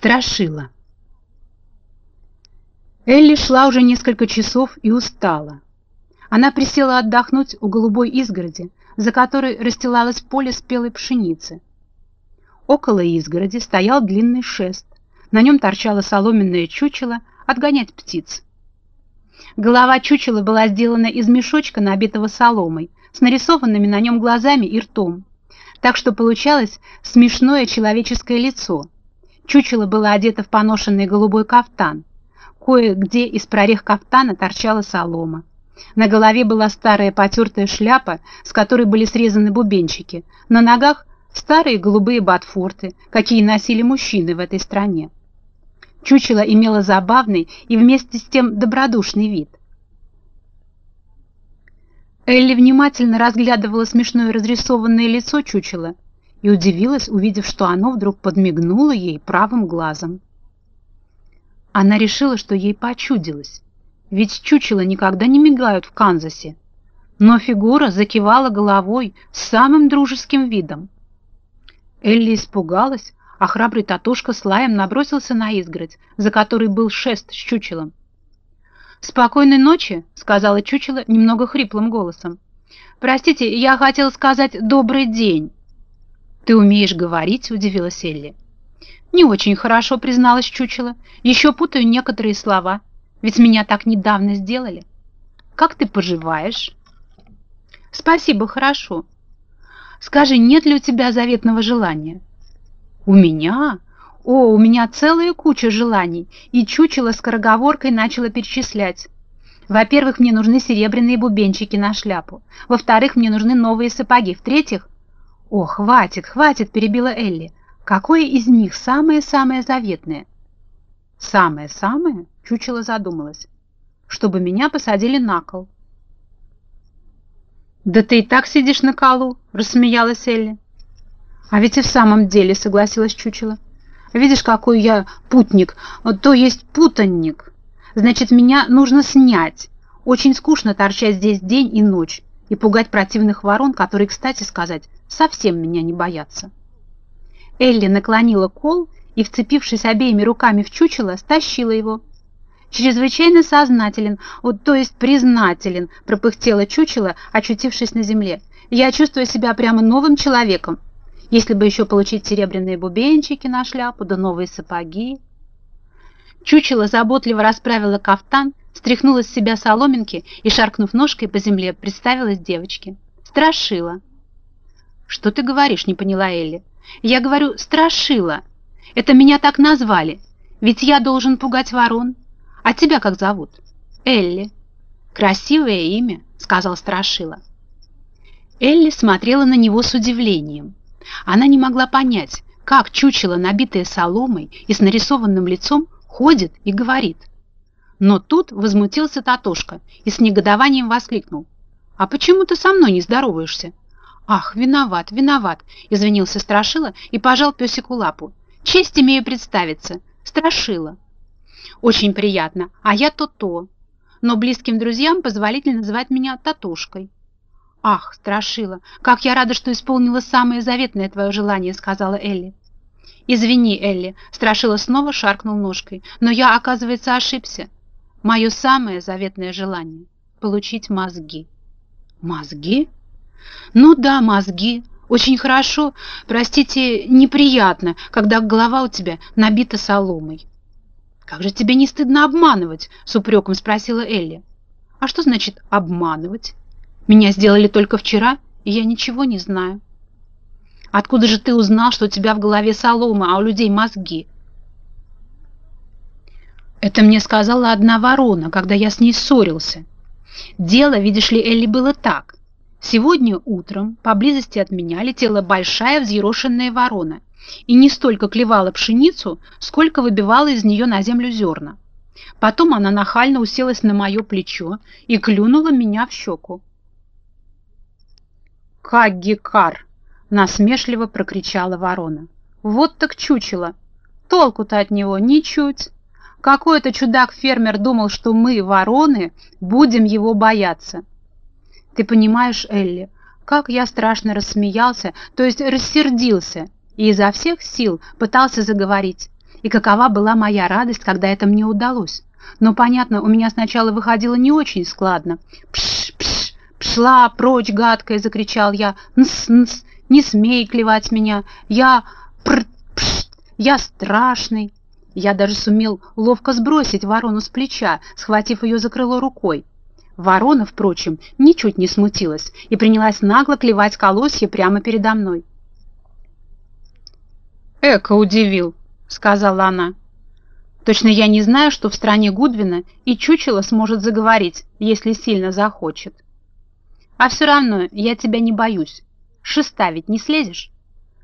Страшила. Элли шла уже несколько часов и устала. Она присела отдохнуть у голубой изгороди, за которой расстилалось поле спелой пшеницы. Около изгороди стоял длинный шест. На нем торчало соломенное чучело отгонять птиц. Голова чучела была сделана из мешочка, набитого соломой, с нарисованными на нем глазами и ртом, так что получалось смешное человеческое лицо. Чучело было одето в поношенный голубой кафтан. Кое-где из прорех кафтана торчала солома. На голове была старая потертая шляпа, с которой были срезаны бубенчики. На ногах старые голубые ботфорты, какие носили мужчины в этой стране. Чучело имело забавный и вместе с тем добродушный вид. Элли внимательно разглядывала смешное разрисованное лицо чучела и удивилась, увидев, что оно вдруг подмигнуло ей правым глазом. Она решила, что ей почудилось, ведь чучела никогда не мигают в Канзасе. Но фигура закивала головой самым дружеским видом. Элли испугалась, а храбрый Татушка с лаем набросился на изгородь, за которой был шест с чучелом. «Спокойной ночи», — сказала чучело немного хриплым голосом. «Простите, я хотела сказать «добрый день». «Ты умеешь говорить?» — удивилась Элли. «Не очень хорошо», — призналась чучело. «Еще путаю некоторые слова, ведь меня так недавно сделали. Как ты поживаешь?» «Спасибо, хорошо. Скажи, нет ли у тебя заветного желания?» «У меня? О, у меня целая куча желаний!» И чучело скороговоркой начала перечислять. «Во-первых, мне нужны серебряные бубенчики на шляпу. Во-вторых, мне нужны новые сапоги. В-третьих...» «О, хватит, хватит!» – перебила Элли. «Какое из них самое-самое заветное?» «Самое-самое?» – чучело задумалась. «Чтобы меня посадили на кол». «Да ты и так сидишь на колу!» – рассмеялась Элли. А ведь и в самом деле, согласилась чучело. Видишь, какой я путник, то есть путанник. Значит, меня нужно снять. Очень скучно торчать здесь день и ночь и пугать противных ворон, которые, кстати сказать, совсем меня не боятся. Элли наклонила кол и, вцепившись обеими руками в чучело, стащила его. «Чрезвычайно сознателен, вот, то есть признателен», — пропыхтела чучело, очутившись на земле. «Я чувствую себя прямо новым человеком. Если бы еще получить серебряные бубенчики на шляпу, да новые сапоги. Чучело заботливо расправила кафтан, стряхнула с себя соломинки и, шаркнув ножкой по земле, представилась девочке. Страшила. «Что ты говоришь?» — не поняла Элли. «Я говорю, страшила. Это меня так назвали. Ведь я должен пугать ворон. А тебя как зовут?» «Элли». «Красивое имя», — сказал Страшила. Элли смотрела на него с удивлением. Она не могла понять, как чучело, набитое соломой и с нарисованным лицом, ходит и говорит. Но тут возмутился Татошка и с негодованием воскликнул. «А почему ты со мной не здороваешься?» «Ах, виноват, виноват!» — извинился Страшила и пожал песику лапу. «Честь имею представиться. Страшила». «Очень приятно, а я то-то. Но близким друзьям позволительно называть меня Татошкой». «Ах, Страшила, как я рада, что исполнила самое заветное твое желание», — сказала Элли. «Извини, Элли», — Страшила снова шаркнул ножкой, «но я, оказывается, ошибся. Мое самое заветное желание — получить мозги». «Мозги?» «Ну да, мозги. Очень хорошо, простите, неприятно, когда голова у тебя набита соломой». «Как же тебе не стыдно обманывать?» — с упреком спросила Элли. «А что значит «обманывать»?» Меня сделали только вчера, и я ничего не знаю. Откуда же ты узнал, что у тебя в голове солома, а у людей мозги? Это мне сказала одна ворона, когда я с ней ссорился. Дело, видишь ли, Элли, было так. Сегодня утром поблизости от меня летела большая взъерошенная ворона и не столько клевала пшеницу, сколько выбивала из нее на землю зерна. Потом она нахально уселась на мое плечо и клюнула меня в щеку. «Каггикар!» — насмешливо прокричала ворона. «Вот так чучело! Толку-то от него ничуть! Какой-то чудак-фермер думал, что мы, вороны, будем его бояться!» «Ты понимаешь, Элли, как я страшно рассмеялся, то есть рассердился, и изо всех сил пытался заговорить. И какова была моя радость, когда это мне удалось. Но, понятно, у меня сначала выходило не очень складно. «Пш, пш, пшла прочь, гадкая!» — закричал я. «Нс, нс, не смей клевать меня! Я... Пр, пш, я страшный!» Я даже сумел ловко сбросить ворону с плеча, схватив ее за крыло рукой. Ворона, впрочем, ничуть не смутилась и принялась нагло клевать колосья прямо передо мной. «Эко удивил», — сказала она. «Точно я не знаю, что в стране Гудвина и чучело сможет заговорить, если сильно захочет. А все равно я тебя не боюсь. Шеста ведь не слезешь?»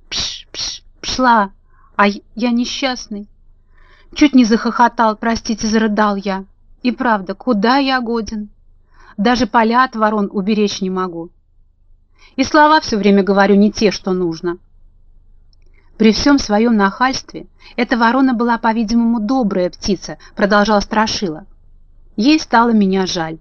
«Пш, пш, пшла, а я несчастный». Чуть не захохотал, простите, зарыдал я. И правда, куда я годен? Даже поля от ворон уберечь не могу. И слова все время говорю не те, что нужно. При всем своем нахальстве эта ворона была, по-видимому, добрая птица, продолжал Страшила. Ей стало меня жаль.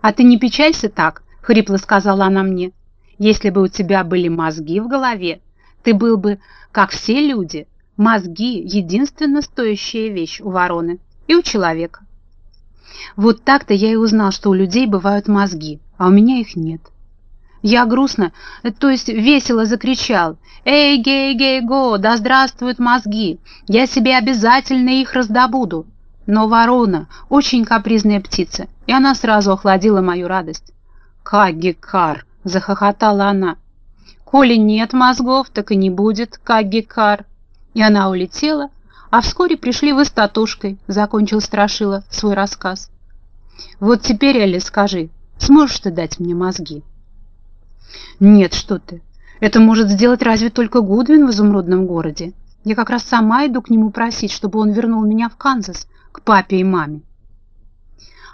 «А ты не печалься так», — хрипло сказала она мне. «Если бы у тебя были мозги в голове, ты был бы, как все люди, Мозги – единственно стоящая вещь у вороны и у человека. Вот так-то я и узнал, что у людей бывают мозги, а у меня их нет. Я грустно, то есть весело закричал «Эй, гей, гей, го, да здравствуют мозги! Я себе обязательно их раздобуду!» Но ворона – очень капризная птица, и она сразу охладила мою радость. «Кагикар!» – захохотала она. «Коли нет мозгов, так и не будет Кагикар!» И она улетела, а вскоре пришли вы с Татушкой, закончил Страшила свой рассказ. Вот теперь, Элли, скажи, сможешь ты дать мне мозги? Нет, что ты. Это может сделать разве только Гудвин в изумрудном городе. Я как раз сама иду к нему просить, чтобы он вернул меня в Канзас, к папе и маме.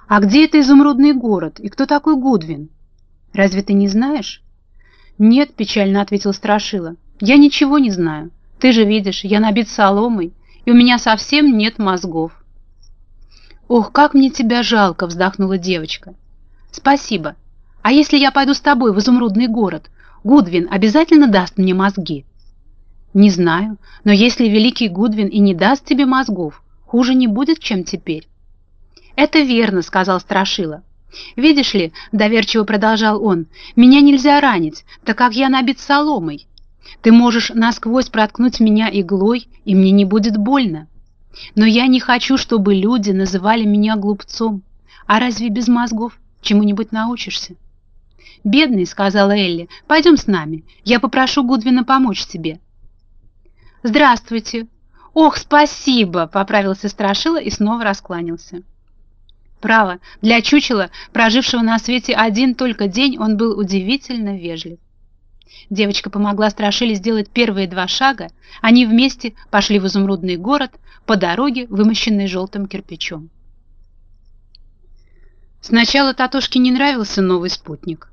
А где это изумрудный город и кто такой Гудвин? Разве ты не знаешь? Нет, печально ответил Страшила. Я ничего не знаю. Ты же видишь, я набит соломой, и у меня совсем нет мозгов. Ох, как мне тебя жалко, вздохнула девочка. Спасибо. А если я пойду с тобой в изумрудный город, Гудвин обязательно даст мне мозги? Не знаю, но если великий Гудвин и не даст тебе мозгов, хуже не будет, чем теперь. Это верно, сказал Страшила. Видишь ли, доверчиво продолжал он, меня нельзя ранить, так как я набит соломой. Ты можешь насквозь проткнуть меня иглой, и мне не будет больно. Но я не хочу, чтобы люди называли меня глупцом. А разве без мозгов чему-нибудь научишься? «Бедный», — сказала Элли, — «пойдем с нами. Я попрошу Гудвина помочь тебе». «Здравствуйте». «Ох, спасибо!» — поправился Страшила и снова раскланялся. Право, для чучела, прожившего на свете один только день, он был удивительно вежлив. Девочка помогла Страшиле сделать первые два шага. Они вместе пошли в изумрудный город по дороге, вымощенной желтым кирпичом. Сначала Татошке не нравился новый спутник.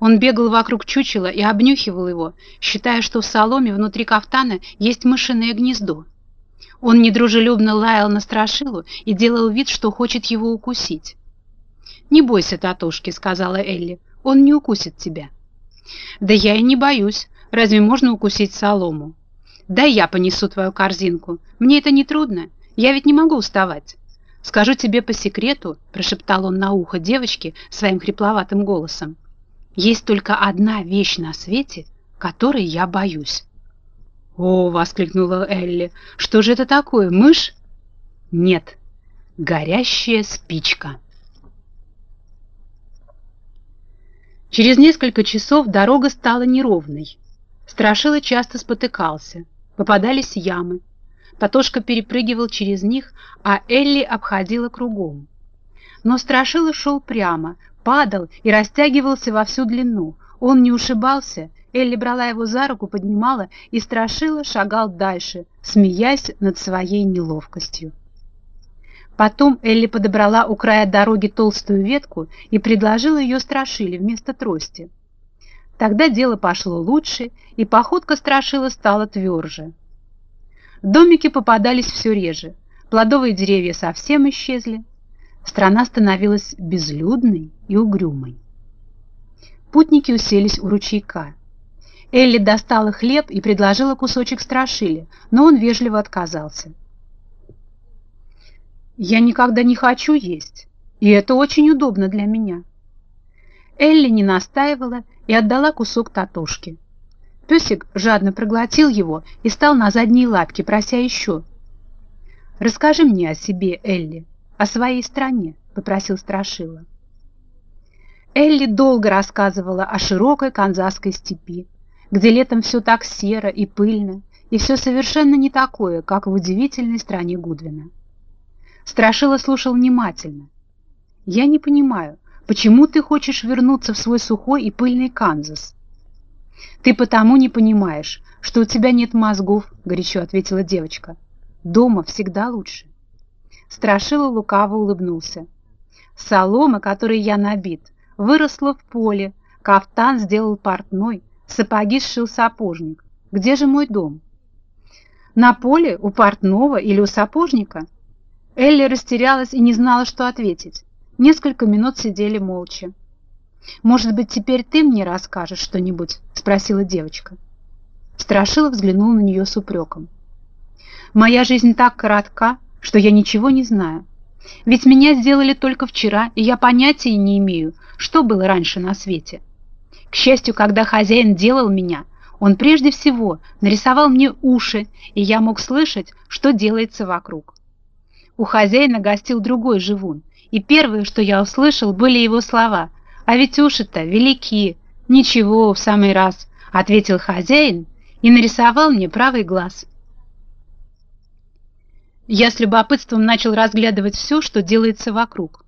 Он бегал вокруг чучела и обнюхивал его, считая, что в соломе внутри кафтана есть мышиное гнездо. Он недружелюбно лаял на страшилу и делал вид, что хочет его укусить. «Не бойся, Татушки», — сказала Элли, — «он не укусит тебя». Да я и не боюсь. Разве можно укусить солому? Да я понесу твою корзинку. Мне это не трудно. Я ведь не могу уставать. Скажу тебе по секрету, прошептал он на ухо девочке своим хрипловатым голосом. Есть только одна вещь на свете, которой я боюсь. «О!» — воскликнула Элли. «Что же это такое, мышь?» «Нет, горящая спичка». Через несколько часов дорога стала неровной. Страшила часто спотыкался. Попадались ямы. Татошка перепрыгивал через них, а Элли обходила кругом. Но Страшила шел прямо, падал и растягивался во всю длину. Он не ушибался, Элли брала его за руку, поднимала, и Страшила шагал дальше, смеясь над своей неловкостью. Потом Элли подобрала у края дороги толстую ветку и предложила ее страшили вместо трости. Тогда дело пошло лучше, и походка страшила стала тверже. Домики попадались все реже, плодовые деревья совсем исчезли, страна становилась безлюдной и угрюмой. Путники уселись у ручейка. Элли достала хлеб и предложила кусочек страшили, но он вежливо отказался. Я никогда не хочу есть, и это очень удобно для меня. Элли не настаивала и отдала кусок татушки. Песик жадно проглотил его и стал на задние лапки, прося еще. «Расскажи мне о себе, Элли, о своей стране», — попросил Страшила. Элли долго рассказывала о широкой канзасской степи, где летом все так серо и пыльно, и все совершенно не такое, как в удивительной стране Гудвина. Страшила слушал внимательно. «Я не понимаю, почему ты хочешь вернуться в свой сухой и пыльный Канзас?» «Ты потому не понимаешь, что у тебя нет мозгов», — горячо ответила девочка. «Дома всегда лучше». Страшила лукаво улыбнулся. «Солома, которой я набит, Выросла в поле, кафтан сделал портной, сапоги сшил сапожник. Где же мой дом? На поле, у портного или у сапожника? Элли растерялась и не знала, что ответить. Несколько минут сидели молча. «Может быть, теперь ты мне расскажешь что-нибудь?» — спросила девочка. Страшила взглянул на нее с упреком. «Моя жизнь так коротка, что я ничего не знаю. Ведь меня сделали только вчера, и я понятия не имею, что было раньше на свете. К счастью, когда хозяин делал меня, он прежде всего нарисовал мне уши, и я мог слышать, что делается вокруг. У хозяина гостил другой живун, и первое, что я услышал, были его слова «А ведь уши-то велики!» «Ничего, в самый раз», — ответил хозяин и нарисовал мне правый глаз. Я с любопытством начал разглядывать все, что делается вокруг,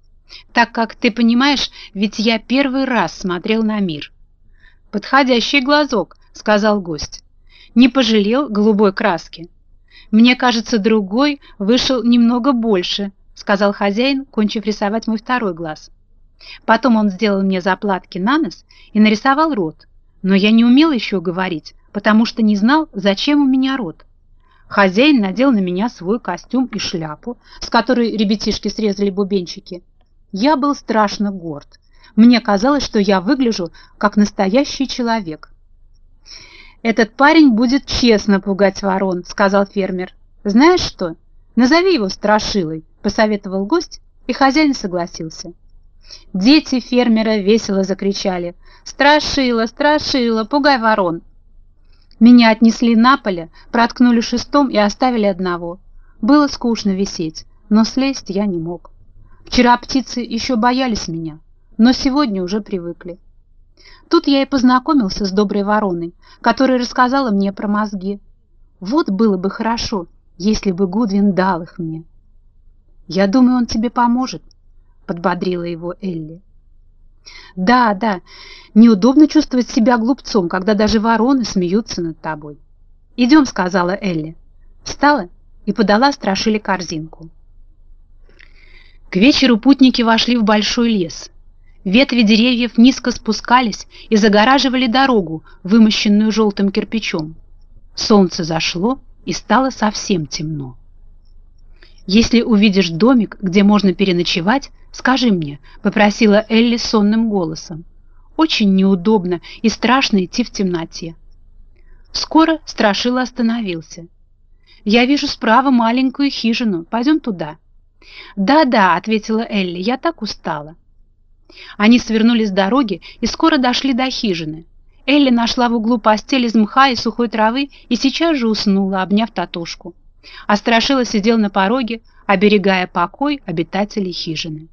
так как, ты понимаешь, ведь я первый раз смотрел на мир. «Подходящий глазок», — сказал гость. «Не пожалел голубой краски». «Мне кажется, другой вышел немного больше», — сказал хозяин, кончив рисовать мой второй глаз. Потом он сделал мне заплатки на нос и нарисовал рот, но я не умел еще говорить, потому что не знал, зачем у меня рот. Хозяин надел на меня свой костюм и шляпу, с которой ребятишки срезали бубенчики. Я был страшно горд. Мне казалось, что я выгляжу как настоящий человек. «Этот парень будет честно пугать ворон», — сказал фермер. «Знаешь что? Назови его Страшилой», — посоветовал гость, и хозяин согласился. Дети фермера весело закричали «Страшила, страшила, пугай ворон!» Меня отнесли на поле, проткнули шестом и оставили одного. Было скучно висеть, но слезть я не мог. Вчера птицы еще боялись меня, но сегодня уже привыкли. Тут я и познакомился с доброй вороной, которая рассказала мне про мозги. Вот было бы хорошо, если бы Гудвин дал их мне. «Я думаю, он тебе поможет», — подбодрила его Элли. Да, да, неудобно чувствовать себя глупцом, когда даже вороны смеются над тобой. «Идем», — сказала Элли. Встала и подала Страшиле корзинку. К вечеру путники вошли в большой лес. Ветви деревьев низко спускались и загораживали дорогу, вымощенную желтым кирпичом. Солнце зашло, и стало совсем темно. «Если увидишь домик, где можно переночевать, скажи мне», — попросила Элли сонным голосом. «Очень неудобно и страшно идти в темноте». Скоро Страшила остановился. «Я вижу справа маленькую хижину. Пойдем туда». «Да-да», — ответила Элли, — «я так устала». Они свернули с дороги и скоро дошли до хижины. Элли нашла в углу постель из мха и сухой травы и сейчас же уснула, обняв Татушку а Страшила сидел на пороге, оберегая покой обитателей хижины.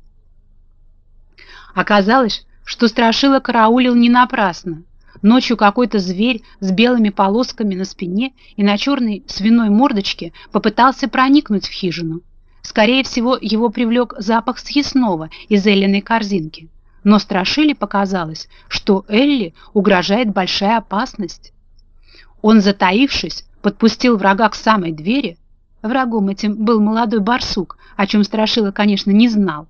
Оказалось, что Страшила караулил не напрасно. Ночью какой-то зверь с белыми полосками на спине и на черной свиной мордочке попытался проникнуть в хижину. Скорее всего, его привлек запах съестного из Эллиной корзинки. Но Страшиле показалось, что Элли угрожает большая опасность. Он, затаившись, подпустил врага к самой двери, Врагом этим был молодой барсук, о чем Страшила, конечно, не знал.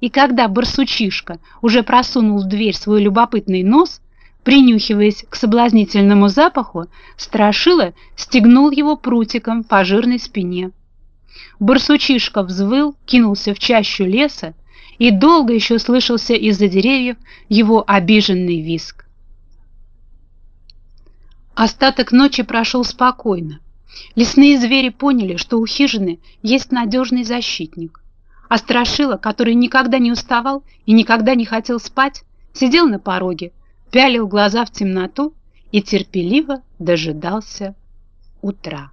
И когда барсучишка уже просунул в дверь свой любопытный нос, принюхиваясь к соблазнительному запаху, Страшила стегнул его прутиком по жирной спине. Барсучишка взвыл, кинулся в чащу леса, и долго еще слышался из-за деревьев его обиженный виск. Остаток ночи прошел спокойно. Лесные звери поняли, что у хижины есть надежный защитник. А Страшила, который никогда не уставал и никогда не хотел спать, сидел на пороге, пялил глаза в темноту и терпеливо дожидался утра.